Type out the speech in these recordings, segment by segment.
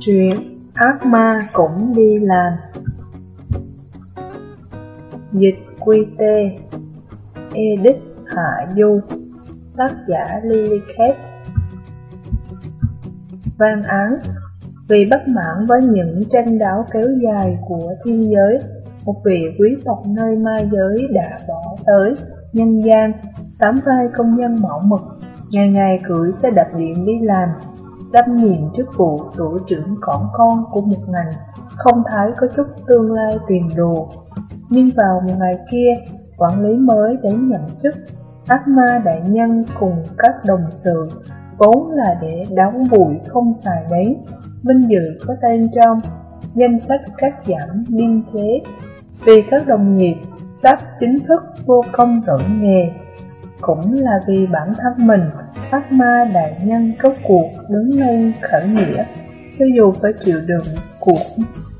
Chuyện ác ma cũng đi làm. Dịch quy tê, Edith Hạ Du, Tác giả Lily Kate Văn án, Vì bất mãn với những tranh đáo kéo dài của thiên giới, Một vị quý tộc nơi ma giới đã bỏ tới nhân gian, Sám vai công nhân mẫu mực, Ngày ngày cưỡi xe đạp điện đi làm đâm nhìn chức vụ tổ trưởng cỏn con của một ngành, không thấy có chút tương lai tiền đồ. Nhưng vào một ngày kia, quản lý mới đến nhận chức, ác ma đại nhân cùng các đồng sự, vốn là để đóng bụi không xài đấy, vinh dự có tên trong danh sách cắt giảm biên chế, vì các đồng nghiệp sắp chính thức vô công đổi nghề, cũng là vì bản thân mình ác ma đại nhân có cuộc đứng lên khởi nghĩa, cho dù phải chịu đựng cuộc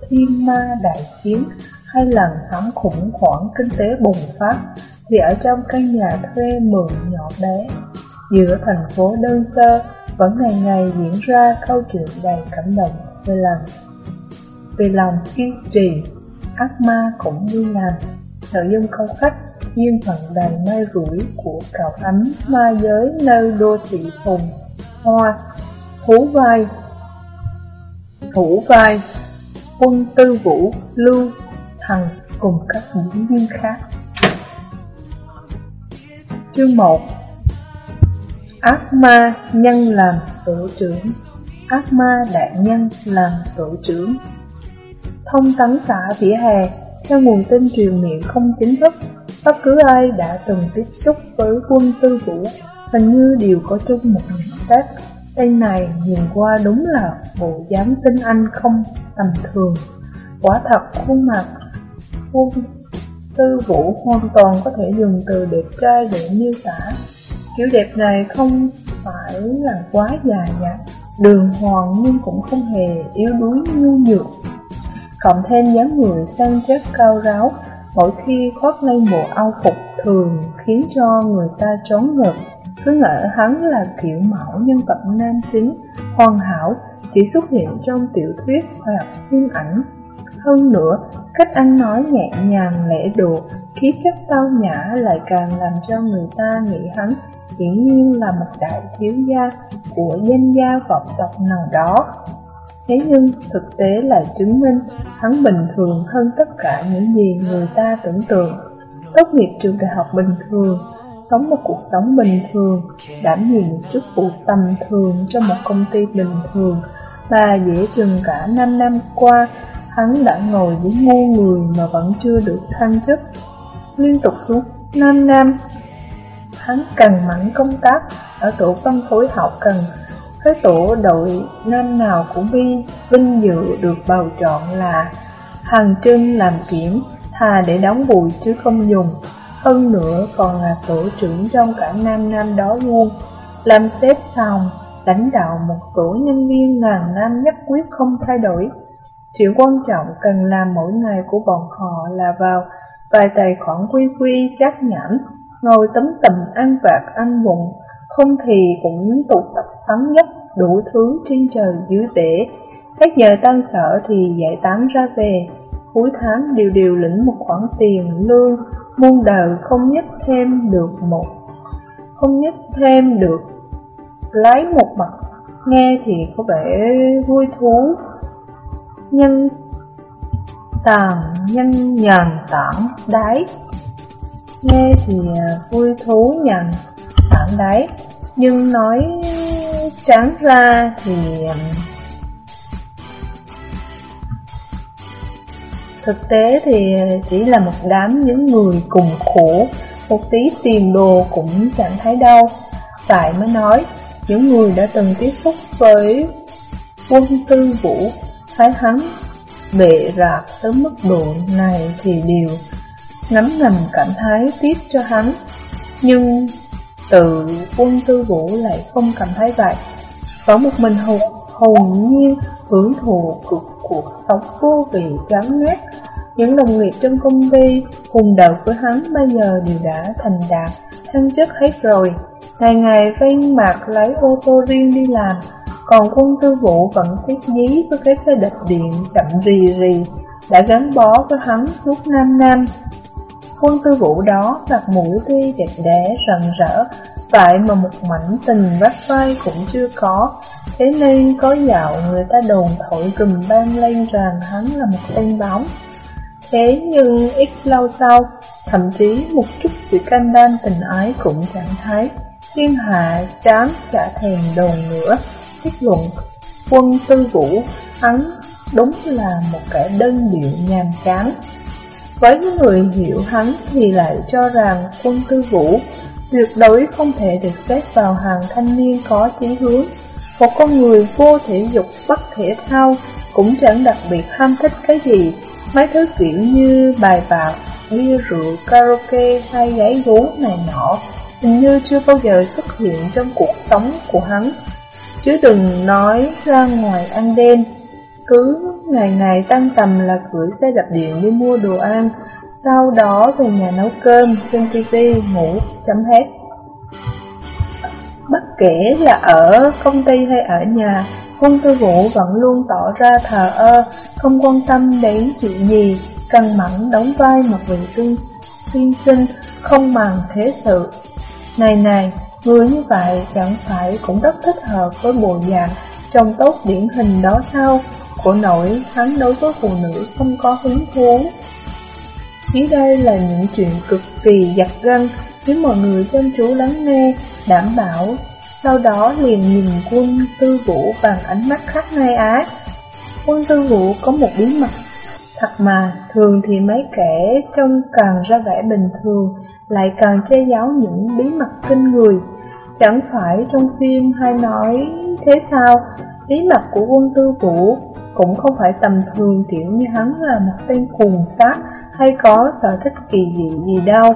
thiên ma đại chiến hay làn sóng khủng hoảng kinh tế bùng phát, thì ở trong căn nhà thuê mượn nhỏ bé, giữa thành phố đơn sơ, vẫn ngày ngày diễn ra câu chuyện đầy cảm động về lòng. Về lòng kiên trì, ác ma cũng như làm. Nội dung câu khách duyên phận đầy mê rủi của cào ánh ma giới nơi đô thị phùng hoa thú vai thủ vai, quân tư vũ lưu thằng cùng các diễn viên khác. Chương 1 ác ma nhân làm tổ trưởng. Ác ma đại nhân làm tổ trưởng. Thông tấn xã vỉa hè, theo nguồn tin truyền miệng không chính thức Bất cứ ai đã từng tiếp xúc với quân tư vũ hình như đều có chung một nhận xét. Tên này nhìn qua đúng là bộ dáng tinh anh không tầm thường. Quả thật khuôn mặt quân tư vũ hoàn toàn có thể dùng từ đẹp trai để miêu tả. Kiểu đẹp này không phải là quá già nhạt, đường hoàng nhưng cũng không hề yếu đuối nhu nhược. Cộng thêm dáng người sang chất cao ráo, mỗi khi khoác lên bộ áo phục thường khiến cho người ta trốn ngợp, cứ ngỡ hắn là kiểu mẫu nhân vật nam tính, hoàn hảo, chỉ xuất hiện trong tiểu thuyết hoặc phim ảnh. Hơn nữa, cách ăn nói nhẹ nhàng lễ độ, khí chất tao nhã lại càng làm cho người ta nghĩ hắn hiển nhiên là một đại thiếu gia của danh gia vọng tộc nào đó. Thế nhưng thực tế lại chứng minh hắn bình thường hơn tất cả những gì người ta tưởng tượng. Tốt nghiệp trường đại học bình thường, sống một cuộc sống bình thường, đảm nhiệm chức vụ tầm thường cho một công ty bình thường, và dễ chừng cả 5 năm qua, hắn đã ngồi với ngu người mà vẫn chưa được thăng chức. Liên tục suốt 5 năm, hắn cần mẫn công tác ở tổ phân phối hậu cần cái tổ đội năm nào cũng vi vinh dự được bầu chọn là Hằng Trưng làm kiểm, thà để đóng bụi chứ không dùng. Hơn nữa còn là tổ trưởng trong cả năm năm đó luôn, làm xếp xong, lãnh đạo một tổ nhân viên ngàn năm nhất quyết không thay đổi. Chuyện quan trọng cần làm mỗi ngày của bọn họ là vào vài tài khoản quy quy chắc nhãn, ngồi tấm tầm ăn vạt ăn bụng, không thì cũng tụ tập thắng nhất đủ thứ trên trời dưới bể. Các giờ tan sở thì giải tán ra về, cuối tháng đều đều lĩnh một khoản tiền lương, muôn đời không nhất thêm được một, không nhất thêm được. Lấy một mặt, nghe thì có vẻ vui thú, nhân tàn nhân nhàn tản đáy. Nghe thì vui thú nhàn tản đáy. Nhưng nói trắng ra thì um, thực tế thì chỉ là một đám những người cùng khổ, một tí tiền đồ cũng chẳng thấy đâu. Tại mới nói, những người đã từng tiếp xúc với quân tư vũ, thấy hắn bệ rạc tới mức độ này thì đều ngấm ngầm cảm thấy tiếc cho hắn. Nhưng tự quân tư vũ lại không cảm thấy vậy. Có một mình hùng, hùng nhiên hưởng thụ cực cuộc sống vô vị gắn ngát Những đồng nghiệp trong công ty cùng đầu với hắn bây giờ đều đã thành đạt Thăng chức hết rồi. Ngày ngày ven mặt lấy ô tô riêng đi làm Còn quân tư vũ vẫn chết dí với cái xe đập điện chậm rì rì Đã gắn bó với hắn suốt 5 năm. Quân tư vũ đó đặt mũi thi đẹp đẽ rần rỡ, Vậy mà một mảnh tình vắt vai cũng chưa có. Thế nên có dạo người ta đồn thổi rùm ban lên rằng hắn là một tên bóng. Thế nhưng ít lâu sau, Thậm chí một chút sự can đan tình ái cũng chẳng thấy. Thiên hạ chán chả thèm đồn nữa. Kết luận, Quân tư vũ, Hắn đúng là một kẻ đơn điệu nhàm chán. Với những người hiểu hắn thì lại cho rằng quân tư vũ tuyệt đối không thể được xếp vào hàng thanh niên có chí hướng. Một con người vô thể dục bất thể thao cũng chẳng đặc biệt ham thích cái gì, mấy thứ kiểu như bài bạc, bia rượu, karaoke hay giấy gú này nọ, hình như chưa bao giờ xuất hiện trong cuộc sống của hắn. Chứ đừng nói ra ngoài ăn đêm, cứ ngày ngày tăng tầm là cưỡi xe đạp điện đi mua đồ ăn, sau đó về nhà nấu cơm, xem tivi, ngủ, chấm hết. Bất kể là ở công ty hay ở nhà, quân tư vũ vẫn luôn tỏ ra thờ ơ, không quan tâm đến chuyện gì, cần mẫn đóng vai một vị tương tiên sinh, không màng thế sự. Này này, người như vậy chẳng phải cũng rất thích hợp với bộ dạng trông tốt điển hình đó sao? Của nổi hắn đối với phụ nữ không có hứng thú. Dưới đây là những chuyện cực kỳ giặt gân, khiến mọi người chăm chú lắng nghe, đảm bảo, sau đó liền nhìn quân tư vũ bằng ánh mắt khắc ngay ác. Quân tư vũ có một bí mật, thật mà, thường thì mấy kẻ trông càng ra vẻ bình thường, lại càng che giấu những bí mật kinh người. Chẳng phải trong phim hay nói thế sao, bí mật của quân tư vũ cũng không phải tầm thường kiểu như hắn là một tên khùng sát hay có sở thích kỳ dị gì đâu,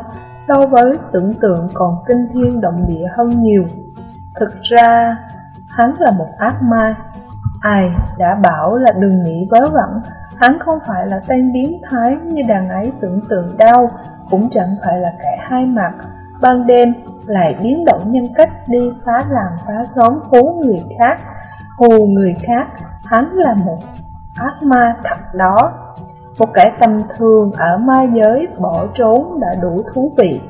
so với tưởng tượng còn kinh thiên động địa hơn nhiều. Thực ra, hắn là một ác ma. Ai đã bảo là đừng nghĩ vớ vẩn, hắn không phải là tên biến thái như đàn ấy tưởng tượng đâu, cũng chẳng phải là kẻ hai mặt. Ban đêm lại biến động nhân cách đi phá làng phá xóm hú người khác, hù người khác, hắn là một ác ma thật đó. Một kẻ tầm thường ở ma giới bỏ trốn đã đủ thú vị.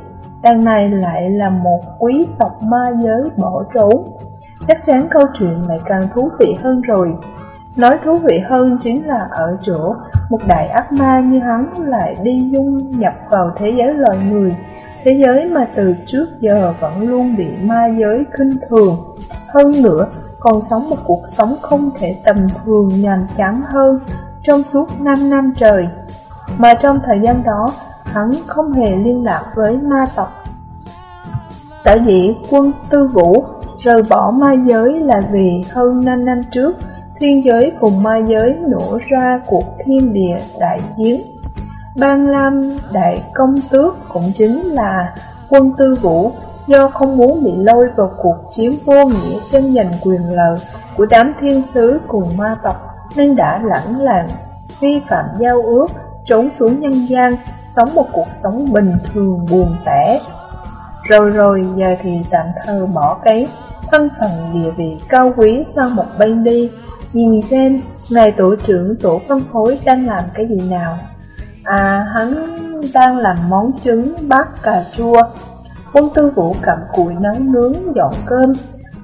Đằng này lại là một quý tộc ma giới bỏ trốn. Chắc chắn câu chuyện lại càng thú vị hơn rồi. Nói thú vị hơn chính là ở chỗ một đại ác ma như hắn lại đi dung nhập vào thế giới loài người, thế giới mà từ trước giờ vẫn luôn bị ma giới khinh thường. Hơn nữa, còn sống một cuộc sống không thể tầm thường nhàm chán hơn trong suốt 5 năm trời. Mà trong thời gian đó, hắn không hề liên lạc với ma tộc. Sở dĩ quân tư vũ rời bỏ ma giới là vì hơn 5 năm trước, thiên giới cùng ma giới nổ ra cuộc thiên địa đại chiến. Ban Lam Đại Công Tước cũng chính là quân tư vũ do không muốn bị lôi vào cuộc chiến vô nghĩa tranh giành quyền lợi của đám thiên sứ cùng ma tộc, nên đã lẳng làng vi phạm giao ước, trốn xuống nhân gian, sống một cuộc sống bình thường buồn tẻ. Rồi rồi, giờ thì tạm thời bỏ cái thân phận địa vị cao quý sang một bên đi. Nhìn xem, ngài tổ trưởng tổ phân phối đang làm cái gì nào? À hắn đang làm món trứng bát cà chua. Quân tư vũ cầm cùi nấu nướng dọn cơm,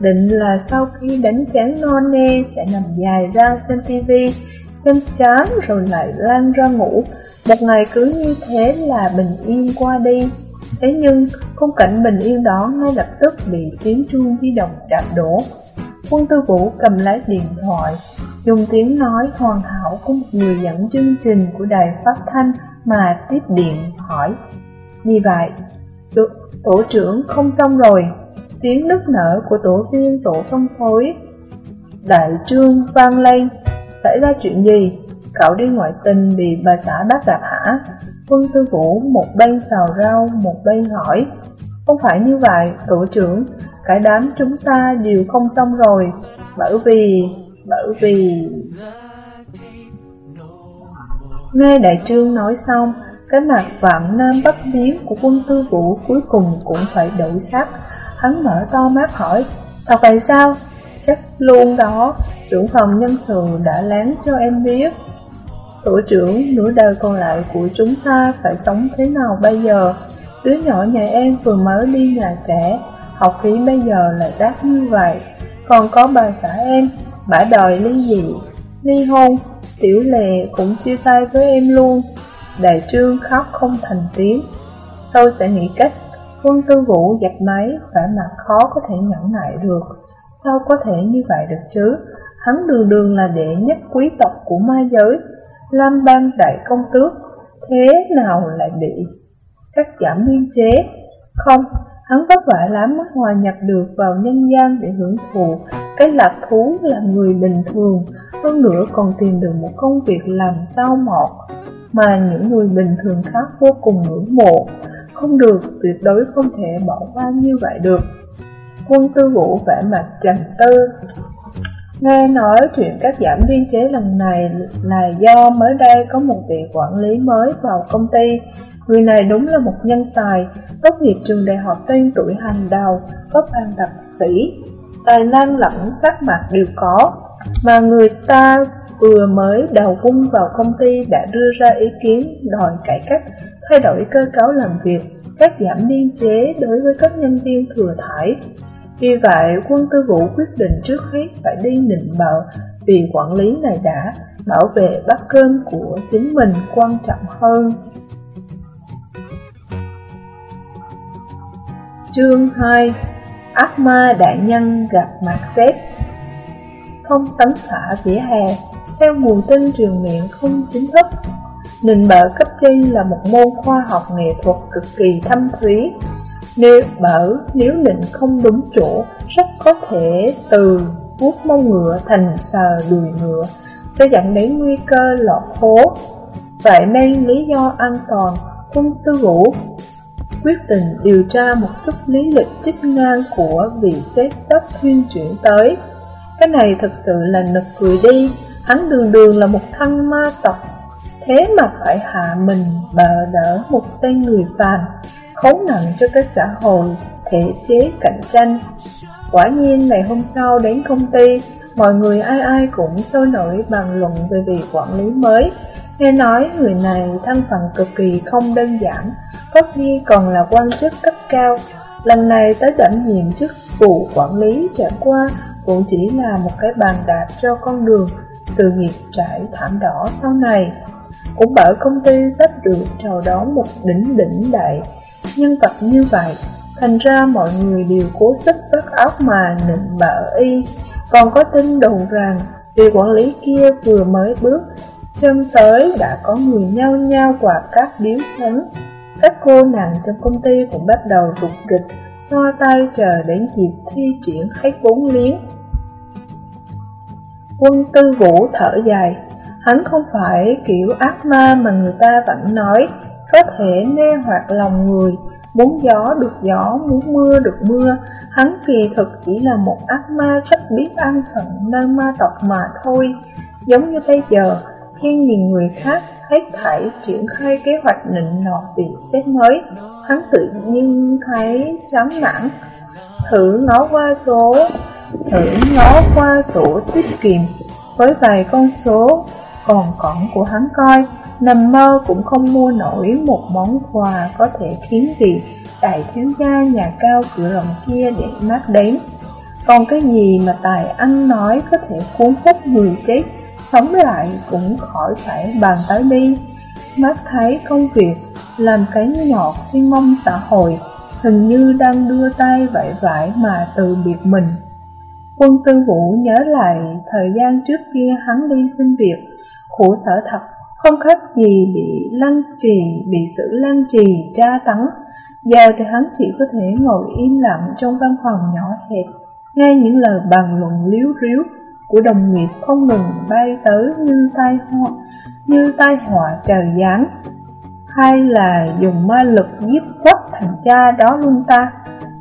Định là sau khi đánh chán non nê sẽ nằm dài ra xem tivi Xem chán rồi lại lan ra ngủ. Một ngày cứ như thế là bình yên qua đi. Thế nhưng, khung cảnh bình yên đó ngay lập tức bị tiếng chuông di động đạp đổ. Quân tư vũ cầm lái điện thoại, Dùng tiếng nói hoàn hảo của một người dẫn chương trình của đài phát thanh mà tiếp điện hỏi vì vậy? Tổ trưởng không xong rồi, tiếng nức nở của tổ viên tổ phân phối. Đại trương vang lên, xảy ra chuyện gì? Cậu đi ngoại tình bị bà xã bắt gặp hả? Quân tư vũ một bên xào rau, một bên hỏi. Không phải như vậy, tổ trưởng, cả đám chúng ta đều không xong rồi, bởi vì, bởi vì... Nghe đại trương nói xong, cái mặt vạn nam bất biến của quân tư vũ cuối cùng cũng phải đổi sắc. Hắn mở to mắt hỏi, thật vậy sao? chắc luôn đó, trưởng phòng nhân sự đã lén cho em biết. Tổ trưởng, nửa đời còn lại của chúng ta phải sống thế nào bây giờ? Đứa nhỏ nhà em vừa mới đi nhà trẻ, học phí bây giờ lại đắt như vậy. Còn có bà xã em, bà đòi ly dị, ly hôn, tiểu lệ cũng chia tay với em luôn. Đại trương khóc không thành tiếng. Tôi sẽ nghĩ cách, quân tư vũ dập máy, vẻ mặt khó có thể nhẫn nại được. Sao có thể như vậy được chứ? Hắn đường đường là đệ nhất quý tộc của ma giới, Lam ban đại công tước, thế nào lại bị cắt giảm biên chế? Không, hắn vất vả lắm mới hòa nhập được vào nhân gian để hưởng thụ cái lạc thú là người bình thường, hơn nữa còn tìm được một công việc làm sao mọt mà những người bình thường khác vô cùng ngưỡng mộ. Không được, tuyệt đối không thể bỏ qua như vậy được. Quân tư vũ vẻ mặt trầm tư, Nghe nói chuyện cắt giảm biên chế lần này là do mới đây có một vị quản lý mới vào công ty. Người này đúng là một nhân tài, tốt nghiệp trường đại học tên tuổi hàng đầu, cấp an đặc sĩ, tài năng lẫn sắc mặt đều có. Mà người ta vừa mới đầu quân vào công ty đã đưa ra ý kiến đòi cải cách, thay đổi cơ cấu làm việc, cắt giảm biên chế đối với các nhân viên thừa thải. Vì vậy, quân tư vũ quyết định trước hết phải đi nịnh bợ vì quản lý này đã bảo vệ bát cơm của chính mình quan trọng hơn. Chương 2 Ác ma đại nhân gặp mặt xếp không tấn thả vỉa hè Theo nguồn tin truyền miệng không chính thức Nịnh bợ cấp trên là một môn khoa học nghệ thuật cực kỳ thâm thúy nếu bở nếu định không đúng chỗ, rất có thể từ vuốt mông ngựa thành sờ đùi ngựa, sẽ dẫn đến nguy cơ lọt hố. Vậy nên lý do an toàn, quân tư vũ quyết định điều tra một chút lý lịch chức ngang của vị xếp sắp thuyên chuyển tới. Cái này thật sự là nực cười đi, hắn đường đường là một thăng ma tộc, thế mà phải hạ mình bờ đỡ một tên người phàm khốn nặng cho cái xã hội, thể chế cạnh tranh. Quả nhiên ngày hôm sau đến công ty, mọi người ai ai cũng sôi nổi bàn luận về vị quản lý mới. Nghe nói người này thân phận cực kỳ không đơn giản, có khi còn là quan chức cấp cao. Lần này tới đảm nhiệm chức vụ quản lý trải qua cũng chỉ là một cái bàn đạp cho con đường sự nghiệp trải thảm đỏ sau này. Cũng bởi công ty sắp được chào đón một đỉnh đỉnh đại nhân vật như vậy, thành ra mọi người đều cố sức bắt óc mà nịnh bợ y. Còn có tin đồn rằng, vị quản lý kia vừa mới bước, chân tới đã có người nhao nhao quà các biếu sấn. Các cô nàng trong công ty cũng bắt đầu rụt rịch, xoa tay chờ đến dịp thi triển hết vốn liếng. Quân tư vũ thở dài, hắn không phải kiểu ác ma mà người ta vẫn nói, có thể mê hoặc lòng người, muốn gió được gió, muốn mưa được mưa, hắn kỳ thực chỉ là một ác ma rất biết ăn phận nơi ma tộc mà thôi. Giống như bây giờ, khi nhìn người khác hết thảy triển khai kế hoạch nịnh nọt việc xét mới, hắn tự nhiên thấy chán nản. Thử ngó qua số, thử ngó qua sổ tiết kiệm với vài con số còn cỏn của hắn coi, nằm mơ cũng không mua nổi một món quà có thể khiến vị đại thiếu gia nhà cao cửa rộng kia để mắt đến. Còn cái gì mà tài ăn nói có thể cuốn hút người chết, sống lại cũng khỏi phải bàn tới đi. Mắt thấy công việc, làm cái nhọt trên mông xã hội, hình như đang đưa tay vẫy vẫy mà từ biệt mình. Quân tư vũ nhớ lại thời gian trước kia hắn đi xin việc, khổ sở thật, không khác gì bị lăng trì, bị sự lăng trì, tra tấn. Giờ thì hắn chỉ có thể ngồi im lặng trong văn phòng nhỏ hẹp, nghe những lời bàn luận liếu riếu của đồng nghiệp không ngừng bay tới như tai họa, như tai họa trời giáng. Hay là dùng ma lực giết quách thằng cha đó luôn ta,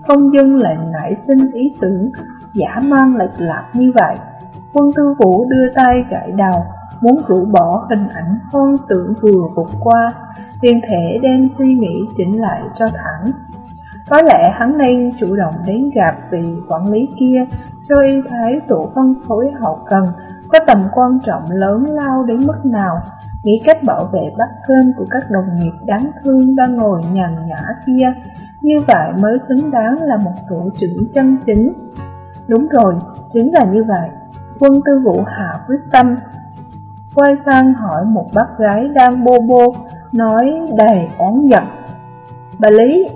không dưng lại nảy sinh ý tưởng giả mang lệch lạc như vậy. Quân tư vũ đưa tay gãi đầu, muốn rũ bỏ hình ảnh hoang tưởng vừa vụt qua, tiên thể đem suy nghĩ chỉnh lại cho thẳng. Có lẽ hắn nên chủ động đến gặp vị quản lý kia cho y thấy tổ phân phối hậu cần có tầm quan trọng lớn lao đến mức nào, nghĩ cách bảo vệ bát cơm của các đồng nghiệp đáng thương đang ngồi nhàn nhã kia, như vậy mới xứng đáng là một thủ trưởng chân chính. Đúng rồi, chính là như vậy. Quân tư vũ hạ quyết tâm. Quay sang hỏi một bác gái đang bô bô, nói đầy oán giận. Bà Lý,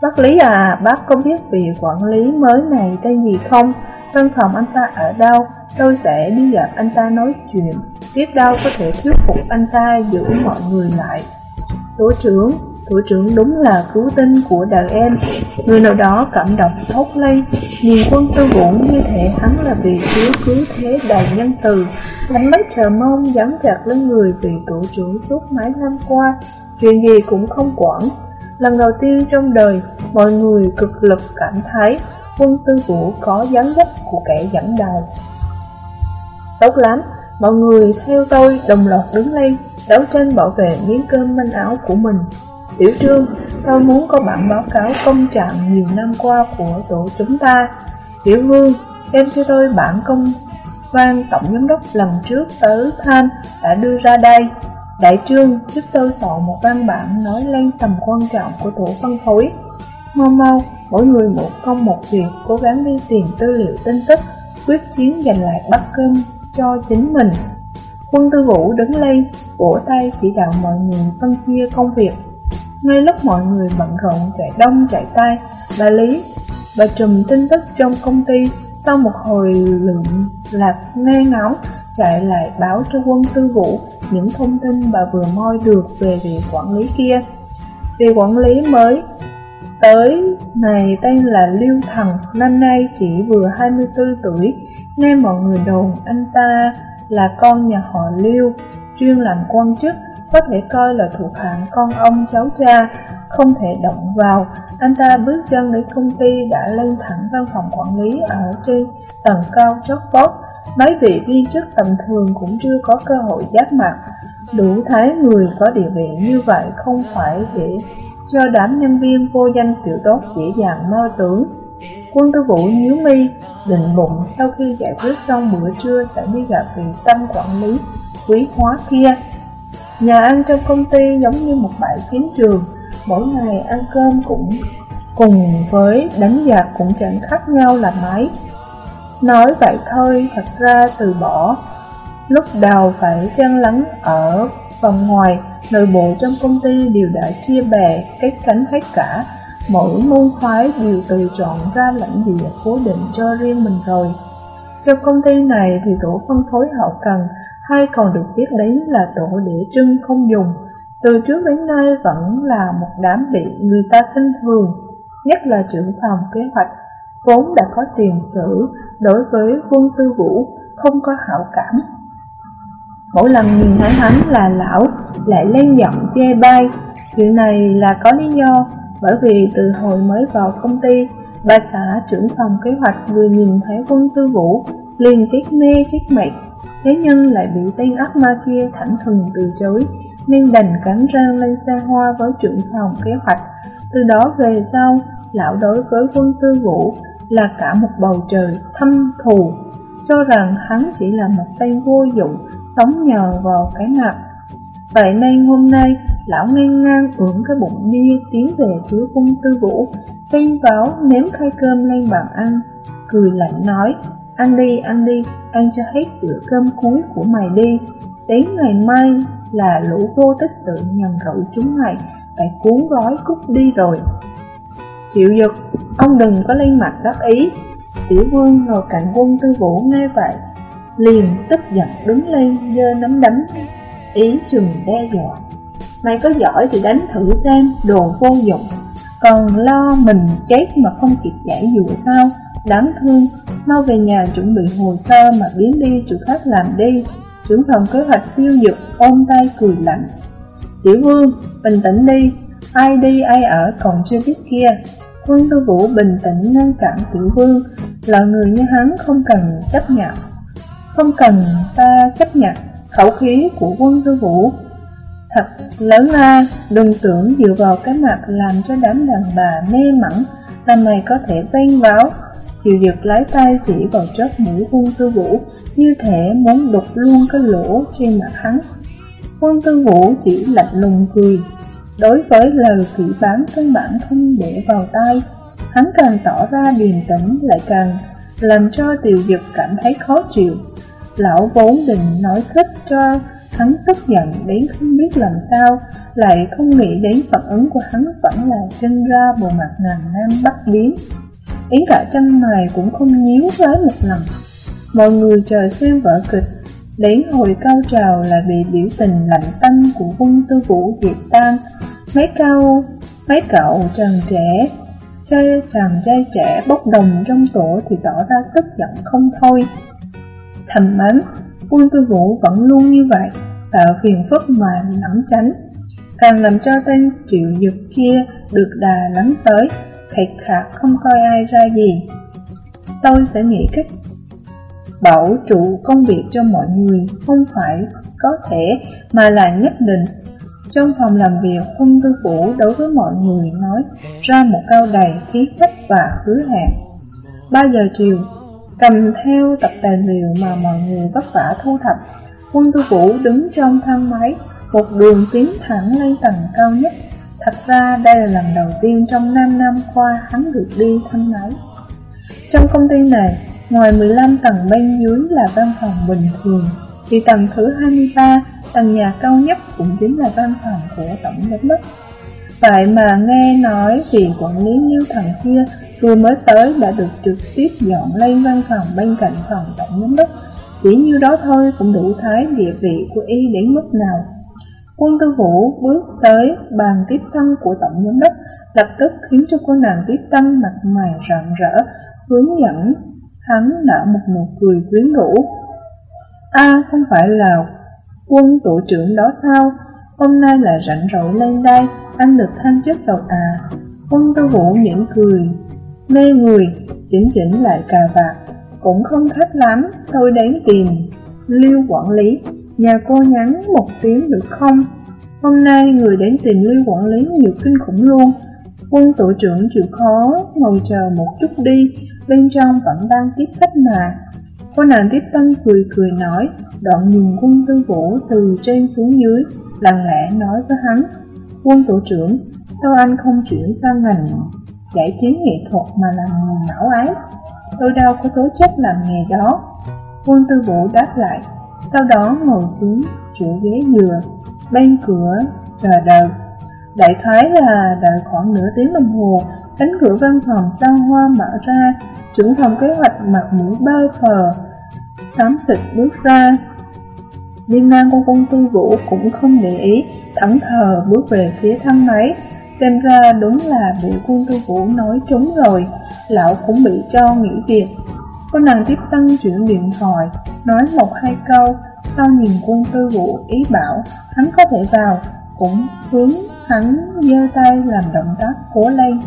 Bác Lý à, bác có biết vị quản lý mới này tên gì không? Văn phòng anh ta ở đâu? Tôi sẽ đi gặp anh ta nói chuyện, biết đâu có thể thuyết phục anh ta giữ mọi người lại. Tổ trưởng, tổ trưởng đúng là cứu tinh của đời em. Người nào đó cảm động thốt lên, nhìn quân tư vũ như thể hắn là vị cứu cứu thế đầy nhân từ. Ánh mắt chờ mong dám chặt lên người vị tổ trưởng suốt mấy năm qua, chuyện gì cũng không quản. Lần đầu tiên trong đời, mọi người cực lực cảm thấy quân tư vũ có dáng dấp của kẻ dẫn đầu. Tốt lắm, mọi người theo tôi đồng loạt đứng lên, đấu tranh bảo vệ miếng cơm manh áo của mình. Tiểu trương, tôi muốn có bản báo cáo công trạng nhiều năm qua của tổ chúng ta. Tiểu vương, em cho tôi bản công văn tổng giám đốc lần trước tới Than đã đưa ra đây. Đại trương giúp tôi soạn một văn bản nói lên tầm quan trọng của tổ phân phối. Mau mau, mỗi người một công một việc, cố gắng đi tìm tư liệu tin tức, quyết chiến giành lại bắt cơm cho chính mình. Quân tư vũ đứng lên, vỗ tay chỉ đạo mọi người phân chia công việc. Ngay lúc mọi người bận rộn chạy đông chạy tay, bà Lý, bà trùm tin tức trong công ty, sau một hồi lượng lạc nghe ngóng, chạy lại báo cho quân tư vũ những thông tin bà vừa moi được về vị quản lý kia. Vị quản lý mới tới này tên là Lưu Thần, năm nay chỉ vừa 24 tuổi, nghe mọi người đồn anh ta là con nhà họ Lưu, chuyên làm quan chức, có thể coi là thuộc hạng con ông cháu cha, không thể động vào. Anh ta bước chân đến công ty đã lên thẳng văn phòng quản lý ở trên tầng cao chót vót. Mấy vị viên chức tầm thường cũng chưa có cơ hội giáp mặt. Đủ thấy người có địa vị như vậy không phải để cho đám nhân viên vô danh tiểu tốt dễ dàng mơ tưởng. Quân tư vũ nhíu mi, định bụng sau khi giải quyết xong bữa trưa sẽ đi gặp vị tâm quản lý quý hóa kia. Nhà ăn trong công ty giống như một bãi chiến trường, mỗi ngày ăn cơm cũng cùng với đánh giặc cũng chẳng khác nhau là mấy. Nói vậy thôi, thật ra từ bỏ. Lúc đầu phải chăn lắng ở vòng ngoài, nội bộ trong công ty đều đã chia bè, cách cánh hết cả. Mỗi môn phái đều tự chọn ra lãnh địa cố định cho riêng mình rồi. Trong công ty này thì tổ phân phối hậu cần hay còn được biết đến là tổ để trưng không dùng. Từ trước đến nay vẫn là một đám bị người ta khinh thường, nhất là trưởng phòng kế hoạch, vốn đã có tiền sử đối với quân tư vũ, không có hảo cảm. Mỗi lần nhìn thấy hắn là lão, lại lên giọng chê bai, chuyện này là có lý do, bởi vì từ hồi mới vào công ty, bà xã trưởng phòng kế hoạch vừa nhìn thấy quân tư vũ, liền chết mê chết mệt. Thế nhưng lại bị tên ác ma kia thẳng thừng từ chối, nên đành cắn răng lên xe hoa với trưởng phòng kế hoạch. Từ đó về sau, lão đối với quân tư vũ là cả một bầu trời thâm thù, cho rằng hắn chỉ là một tên vô dụng, sống nhờ vào cái mặt. Vậy nên hôm nay, lão ngang ngang ưỡn cái bụng bia tiến về phía quân tư vũ, phi vào nếm khai cơm lên bàn ăn, cười lạnh nói, ăn đi, ăn đi, ăn cho hết bữa cơm cuối của mày đi. Đến ngày mai là lũ vô tích sự nhầm rượu chúng mày, phải cuốn gói cút đi rồi. Chịu giật, ông đừng có lên mặt đáp ý. Tiểu vương ngồi cạnh quân tư vũ nghe vậy, liền tức giận đứng lên giơ nắm đấm, ý chừng đe dọa. Mày có giỏi thì đánh thử xem, đồ vô dụng, còn lo mình chết mà không kịp giải dụa sao, đáng thương, mau về nhà chuẩn bị hồ sơ mà biến đi chỗ khác làm đi. Trưởng phòng kế hoạch tiêu dực ôm tay cười lạnh. Tiểu vương, bình tĩnh đi, ai đi ai ở còn chưa biết kia. Quân tư vũ bình tĩnh ngăn cản tiểu vương, là người như hắn không cần chấp nhận. Không cần ta chấp nhận khẩu khí của quân tư vũ. Thật lớn la, đừng tưởng dựa vào cái mặt làm cho đám đàn bà mê mẩn là mày có thể ven báo. Chịu giật lái tay chỉ vào chót mũi quân tư vũ, như thể muốn đục luôn cái lỗ trên mặt hắn. Quân tư vũ chỉ lạnh lùng cười, đối với lời phỉ bán căn bản không để vào tay. Hắn càng tỏ ra điềm tĩnh lại càng làm cho tiểu dực cảm thấy khó chịu. Lão vốn định nói thích cho hắn tức giận đến không biết làm sao, lại không nghĩ đến phản ứng của hắn vẫn là trưng ra bộ mặt ngàn nam bắt biến. Ý cả chân mày cũng không nhíu với một lần. Mọi người chờ xem vở kịch, đến hồi cao trào là bị biểu tình lạnh tanh của quân tư vũ diệt tan. Mấy cao, mấy cậu trần trẻ Trai chàng trai trẻ bốc đồng trong tổ thì tỏ ra tức giận không thôi Thầm mắng, quân tư vũ vẫn luôn như vậy, sợ phiền phức mà lẩn tránh. Càng làm cho tên triệu dực kia được đà lắng tới, khạch khạc không coi ai ra gì. Tôi sẽ nghĩ cách bảo trụ công việc cho mọi người không phải có thể mà là nhất định. Trong phòng làm việc, quân tư vũ đối với mọi người nói ra một câu đầy khí phách và hứa hẹn. 3 giờ chiều, cầm theo tập tài liệu mà mọi người vất vả thu thập, quân tư vũ đứng trong thang máy, một đường tiến thẳng lên tầng cao nhất. Thật ra đây là lần đầu tiên trong 5 năm qua hắn được đi thang máy. Trong công ty này, ngoài 15 tầng bên dưới là văn phòng bình thường, thì tầng thứ 23 Tầng nhà cao nhất cũng chính là văn phòng của tổng giám đốc Vậy mà nghe nói viện quản lý như thằng kia vừa mới tới đã được trực tiếp dọn lên văn phòng bên cạnh phòng tổng giám đốc. Chỉ như đó thôi cũng đủ thái địa vị của y đến mức nào. Quân tư vũ bước tới bàn tiếp tân của tổng giám đốc, Lập tức khiến cho cô nàng tiếp tân mặt mày rạng rỡ, Hướng dẫn hắn nở một nụ cười quyến rũ. A, không phải là Quân tổ trưởng đó sao? Hôm nay lại rảnh rỗi lên đây, anh được thăng chức rồi à? Quân tư vũ mỉm cười, mê người, chỉnh chỉnh lại cà vạt, cũng không thách lắm, tôi đến tìm. Lưu quản lý, nhà cô nhắn một tiếng được không? Hôm nay người đến tìm Lưu quản lý nhiều kinh khủng luôn. Quân tổ trưởng chịu khó, ngồi chờ một chút đi, bên trong vẫn đang tiếp khách mà. Cô nàng tiếp tân cười cười nói, đoạn nhìn quân tư vũ từ trên xuống dưới, lặng lẽ nói với hắn, quân tổ trưởng, sao anh không chuyển sang ngành giải trí nghệ thuật mà làm não ái? Tôi đâu có tố chất làm nghề đó. Quân tư vũ đáp lại, sau đó ngồi xuống chỗ ghế dừa, bên cửa, chờ đợi. Đại khái là đợi khoảng nửa tiếng đồng hồ, cánh cửa văn phòng sang hoa mở ra, trưởng phòng kế hoạch mặt mũi bơ phờ, xám xịt bước ra. Liên ngang con quân tư vũ cũng không để ý, thẳng thờ bước về phía thang máy. Xem ra đúng là bị quân tư vũ nói trúng rồi, lão cũng bị cho nghỉ việc. Cô nàng tiếp tân chuyển điện thoại, nói một hai câu, sau nhìn quân tư vũ ý bảo hắn có thể vào, cũng hướng hắn giơ tay làm động tác cố lên.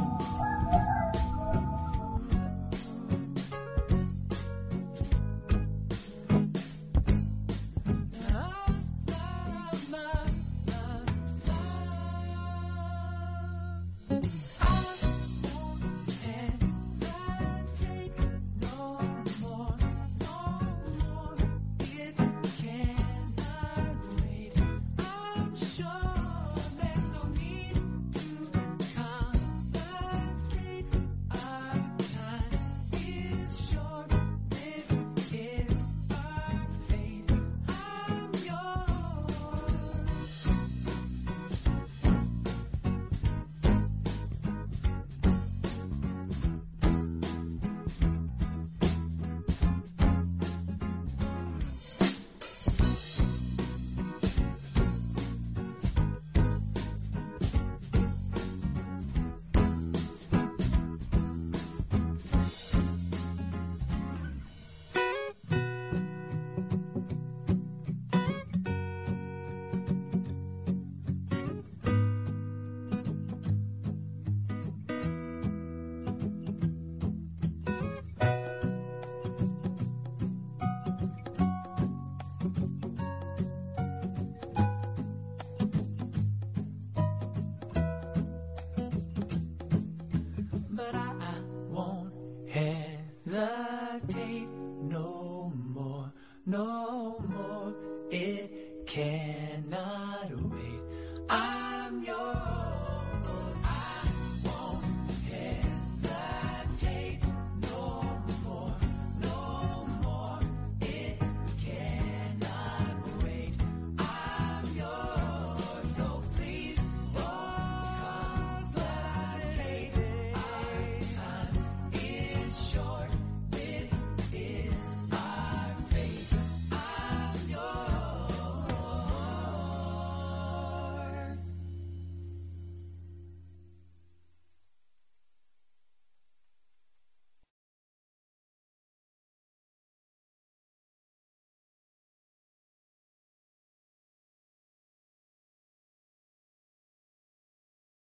shadow